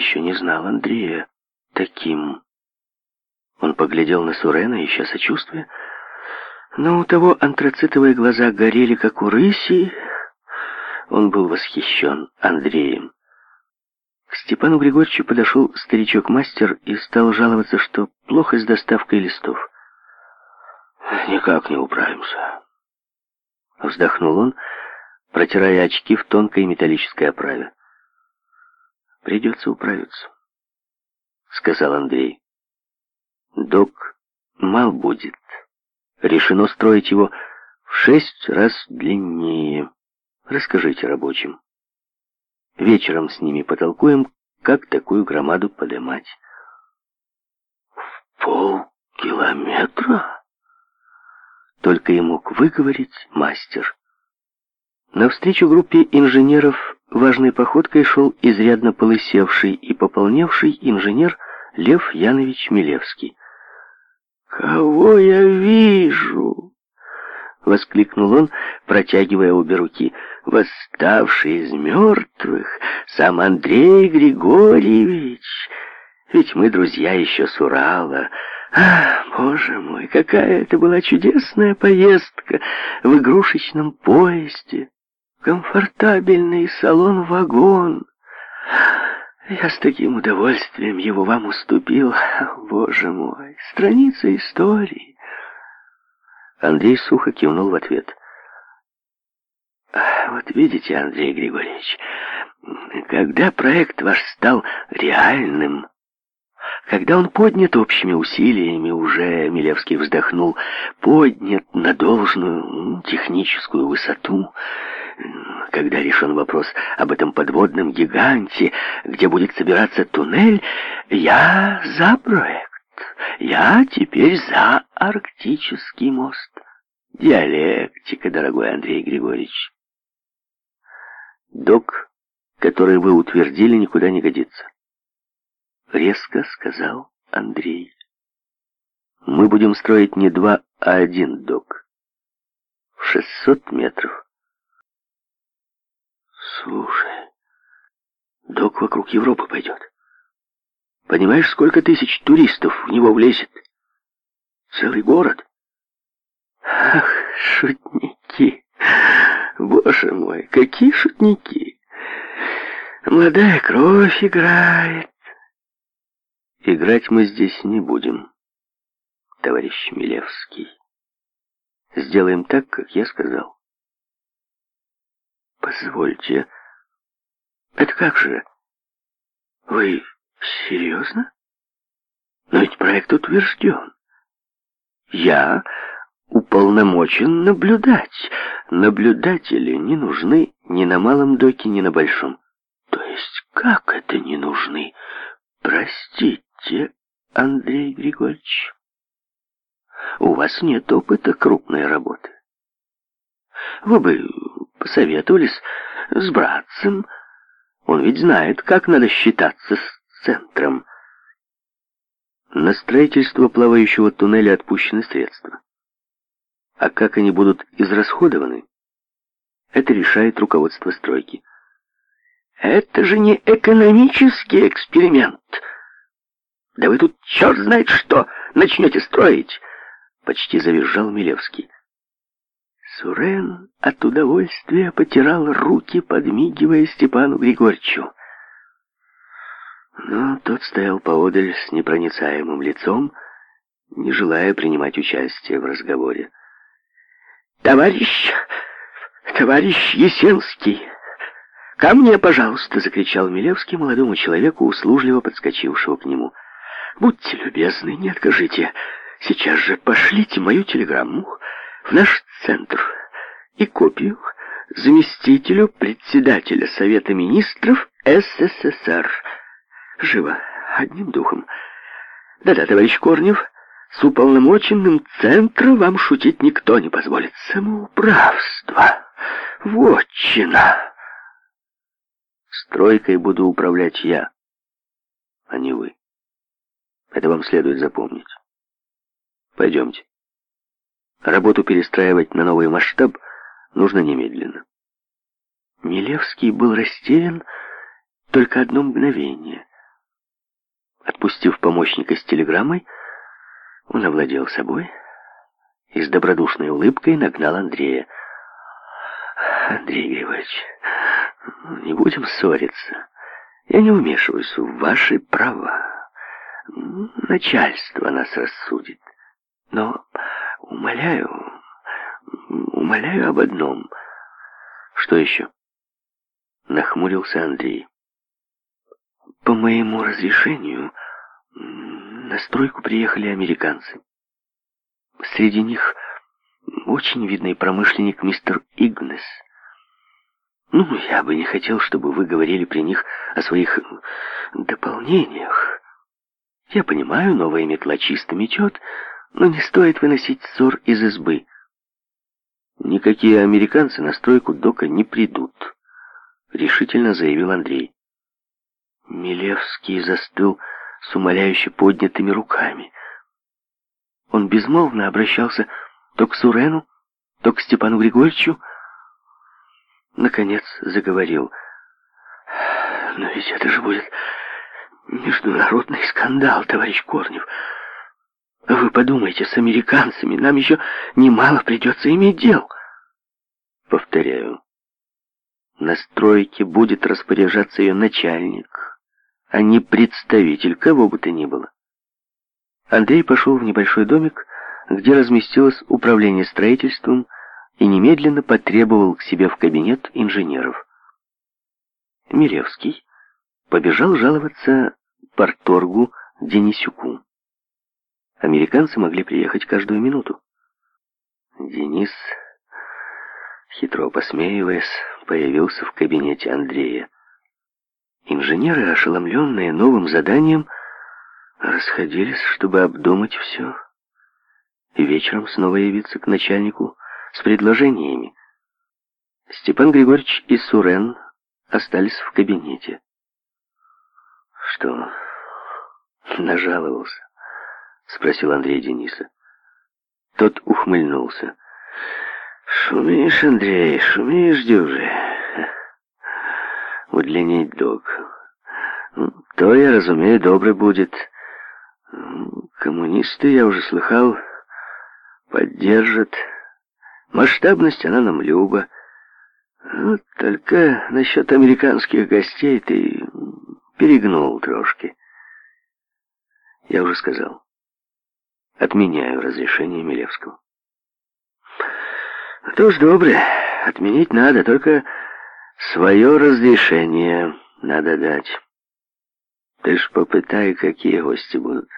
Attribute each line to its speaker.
Speaker 1: еще не знал Андрея таким. Он поглядел на Сурена, ища сочувствия, но у того антрацитовые глаза горели, как у рыси. Он был восхищен Андреем. К Степану Григорьевичу подошел старичок-мастер и стал жаловаться, что плохо с доставкой листов. «Никак не управимся», — вздохнул он, протирая очки в тонкой металлической оправе. Придется управиться, сказал Андрей. Док мал будет. Решено строить его в шесть раз длиннее. Расскажите рабочим. Вечером с ними потолкуем, как такую громаду подымать. В полкилометра? Только и мог выговорить мастер. Навстречу группе инженеров важной походкой шел изрядно полысевший и пополневший инженер Лев Янович Милевский. «Кого я вижу?» — воскликнул он, протягивая обе руки. «Восставший из мертвых сам Андрей Григорьевич! Ведь мы друзья еще с Урала!» Ах, боже мой, какая это была чудесная поездка в игрушечном поезде! Комфортабельный салон-вагон. Я с таким удовольствием его вам уступил. Боже мой, страница истории. Андрей сухо кивнул в ответ. Вот видите, Андрей Григорьевич, когда проект ваш стал реальным, когда он поднят общими усилиями, уже Милевский вздохнул, поднят на должную техническую высоту, когда решен вопрос об этом подводном гиганте, где будет собираться туннель, я за проект. Я теперь за арктический мост. Диалектика, дорогой Андрей Григорьевич. Док, который вы утвердили, никуда не годится. Резко сказал Андрей. Мы будем строить не два, а один док. В 600 метров Слушай, док вокруг Европы пойдет. Понимаешь, сколько тысяч туристов в него влезет? Целый город. Ах, шутники. Боже мой, какие шутники. Молодая кровь играет. Играть мы здесь не будем, товарищ Милевский. Сделаем так, как я сказал. Позвольте, это как же? Вы серьезно? Но ведь проект утвержден. Я уполномочен наблюдать. Наблюдатели не нужны ни на малом доке, ни на большом. То есть как это не нужны? Простите, Андрей Григорьевич. У вас нет опыта крупной работы. Вы бы посоветовались с братцем. Он ведь знает, как надо считаться с центром. На строительство плавающего туннеля отпущены средства. А как они будут израсходованы, это решает руководство стройки. Это же не экономический эксперимент. Да вы тут черт знает что начнете строить! Почти завизжал Милевский. Сурен от удовольствия потирал руки, подмигивая Степану Григорьевичу. Но тот стоял поодаль с непроницаемым лицом, не желая принимать участие в разговоре. «Товарищ! Товарищ Есенский! Ко мне, пожалуйста!» — закричал Милевский молодому человеку, услужливо подскочившего к нему. «Будьте любезны, не откажите. Сейчас же пошлите мою телеграмму в наш центр и копию заместителю председателя Совета Министров СССР. Живо, одним духом. Да-да, товарищ Корнев, с уполномоченным центра вам шутить никто не позволит. Самоуправство. Вотчина. Стройкой буду управлять я, а не вы. Это вам следует запомнить. Пойдемте. Работу перестраивать на новый масштаб нужно немедленно. Милевский был растерян только одно мгновение. Отпустив помощника с телеграммой, он овладел собой и с добродушной улыбкой нагнал Андрея. «Андрей Григорьевич, ну, не будем ссориться. Я не вмешиваюсь в ваши права. Начальство нас рассудит. Но Умоляю, умоляю об одном. Что еще? Нахмурился Андрей. По моему разрешению на стройку приехали американцы. Среди них очень видный промышленник мистер Игнес. Ну, я бы не хотел, чтобы вы говорили при них о своих дополнениях. Я понимаю, новая метла чисто метет, но не стоит выносить ссор из избы. «Никакие американцы на стройку дока не придут», — решительно заявил Андрей. Милевский застыл с умоляюще поднятыми руками. Он безмолвно обращался то к Сурену, то к Степану Григорьевичу. Наконец заговорил. «Но ведь это же будет международный скандал, товарищ Корнев!» Вы подумайте, с американцами нам еще немало придется иметь дел. Повторяю, на стройке будет распоряжаться ее начальник, а не представитель кого бы то ни было. Андрей пошел в небольшой домик, где разместилось управление строительством, и немедленно потребовал к себе в кабинет инженеров. Миревский побежал жаловаться порторгу Денисюку. Американцы могли приехать каждую минуту. Денис, хитро посмеиваясь, появился в кабинете Андрея. Инженеры, ошеломленные новым заданием, расходились, чтобы обдумать все. И вечером снова явиться к начальнику с предложениями. Степан Григорьевич и Сурен остались в кабинете. Что? Нажаловался спросил Андрей Дениса. Тот ухмыльнулся. «Шумишь, Андрей, шумишь, дюже. Удлинить долг. Ну, то, я разумею, добрый будет. Ну, коммунисты, я уже слыхал, поддержат. Масштабность она нам люба. Ну, только насчет американских гостей ты перегнул трошки. Я уже сказал. Отменяю разрешение Милевского. А Что ж, доброе, отменить надо, только свое разрешение надо дать. Ты ж попытай, какие гости будут.